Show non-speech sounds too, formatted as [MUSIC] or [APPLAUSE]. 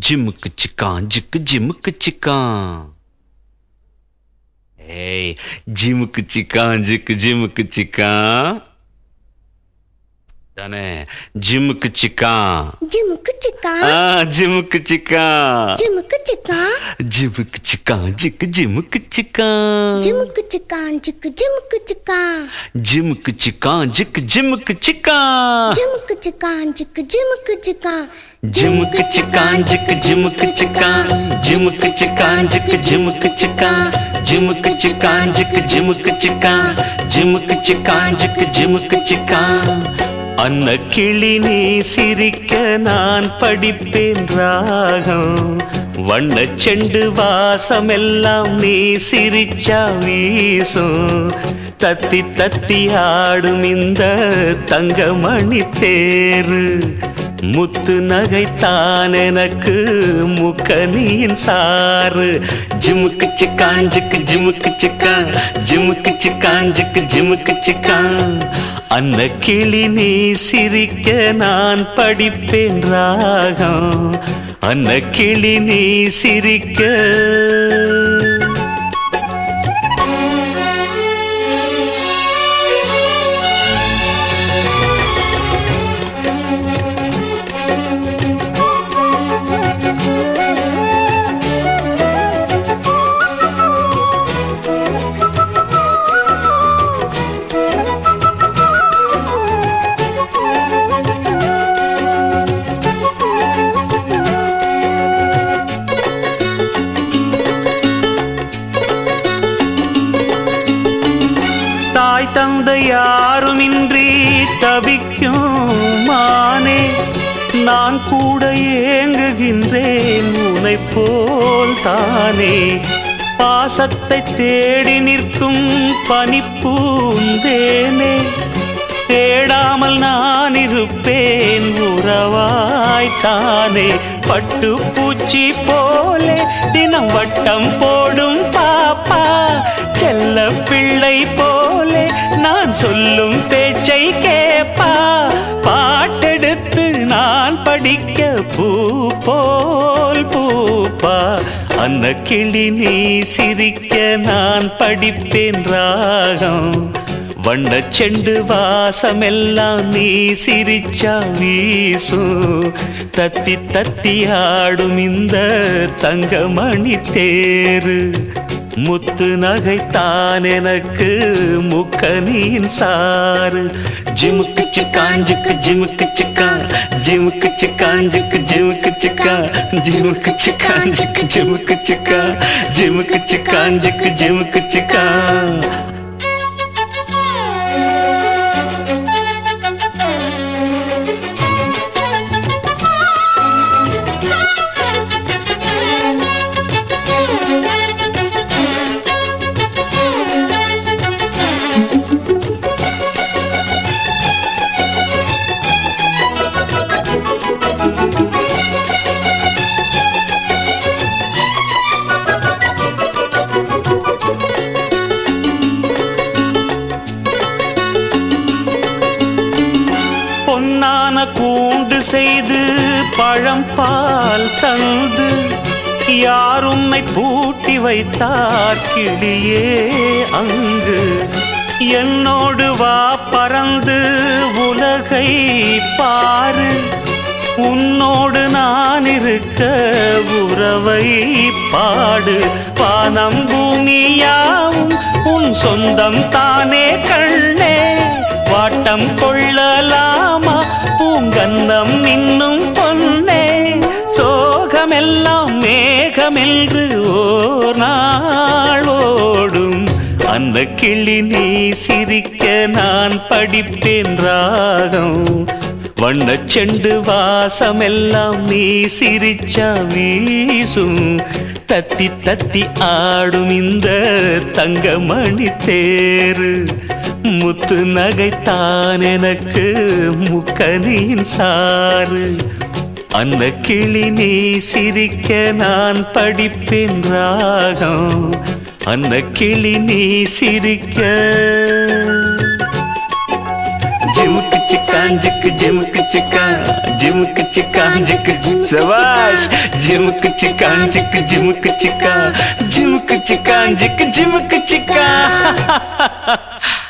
지무끄치까? 지끄 그 지무끄치까? 에이 지무끄치까? 지끄 그 지무끄치까? தானே ஜிம்முக்கு சிக்கான் ஜிமுக்கு சிக்கா ஆ ஜிம்முக்கு சிக்கான் ஜிமுக்கு சிக்கா ஜிம்முக்கு சிக்கான் ஜிக்கு ஜிம்முக்கு சிக்கான் ஜிமுக்கு சிக்கான் ஜிக்கு ஜிமுக்கு சிக்கா ஜிம்முக்கு சிக்கான் ஜிக்கு ஜிம்முக்கு சிக்கான் ஜிமுக்கு சிக்கான் ஜிக்கு ஜிமுக்கு சிக்கா ஜிம்முக்கு சிக்கான் ஜிக்கு ஜிம்முக்கு சிக்கான் ஜிம்முக்கு சிக்கான் ஜிக்கு ஜிம்முக்கு சிக்கான் ஜிம்முக்கு சிக்கான் ஜிக்கு ஜிம்முக்கு சிக்கான் ஜிம்முக்கு சிக்கான் ஜிக்கு ஜிம்முக்கு சிக்கான் அன்ன கிளி நீ சிரிக்க நான் படிப்பேன் ராகம். வண்ண செண்டு வாசமெல்லாம் நீ சிரிச்சா வீசும். தத்தி தத்தி ஆடும் இந்த தங்கமணி தேரு முத்து நகைத்தான் எனக்கு முக்கனியின் சாறு. ஜிமுக்கு சிக்கான் ஜிக்கு ஜிமுக்கு சிக்கான். ஜிமுக்கு சிக்கான் ஜிக்கு ஜிமுக்கு சிக்கான். அன்ன கிளி நீ சிரிக்க நான் படிப்பேன் ராகம். அன்ன கிளி நீ சிரிக்க தந்தை யாருமின்றி தவிக்கும் மானே நான் கூட ஏங்குகின்றேன் உனை போல் தானே. பாசத்தை தேடி நிற்கும் பனிப்பூந்தேனே தேடாமல் நான் இருப்பேன் உறவாய்த்தானே பட்டு பூச்சி போலே தினம் வட்டம் போடும் பாப்பா செல்ல பிள்ளை போ நான் சொல்லும் பேச்சை கேப்பா. பாட்டெடுத்து நான் படிக்க பூ போல் பூப்பா. அந்த கிளி நீ சிரிக்க நான் படிப்பேன் ராகம். வண்ண செண்டு வாசமெல்லாம் நீ சிரிச்சா வீசும் தத்தி தத்தி ஆடும் இந்த தங்கமணி தேரு. முத்து நகைத்தான் எனக்கு முக்கனியின் சாறு ஜிமுக்கு சிக்கான் ஜிக்கு ஜிமுக்கு சிக்கான் ஜிமுக்கு சிக்கான் ஜிக்கு ஜிமுக்கு சிக்கான் ஜிமுக்கு சிக்கான் ஜிக்கு ஜிமுக்கு சிக்கான் ஜிமுக்கு சிக்கான் ஜிக்கு ஜிமுக்கு அருள் செய்து பழம் பால் தந்து யார் உன்னை பூட்டி வைத்தார் கிளியே அங்கு? என்னோடு வா பறந்து உலகை பாரு உன்னோடு நான் இருக்க உறவை பாடு. வானம் பூமியாவும் உன் சொந்தம் தானே கண்ணே வாட்டம் கொள்ளலாம். மனம் இன்னும் பொன்னே. சோகமெல்லாம் மேகமென்று ஓர் நாளோடும். அந்த கிளி நீ சிரிக்க நான் படிப்பேன் ராகம். வண்ண செண்டு வாசமெல்லாம் நீ சிரிச்சா வீசும். தத்தி தத்தி ஆடும் இந்த தங்கமணி தேரு. முத்து நகைத்தான் எனக்கு முக்கனியின் சாறு. அந்த கிளி நீ சிரிக்க நான் படிப்பேன் ராகம். அந்த கிளி நீ சிரிக்க. ஜிமுக்கு சிக்காஞ்சுக்கு ஜிமுக்கு சிக்கா ஜிமுக்கு சிக்காஞ்சுக்கு சவாஷ் ஜிமுக்கு சிக்காஞ்சுக்கு ஜிமுக்கு சிக்கா ஜிமுக்கு சிக்காஞ்சுக்கு ஜிமுக்கு சிக்கா [LAUGHS]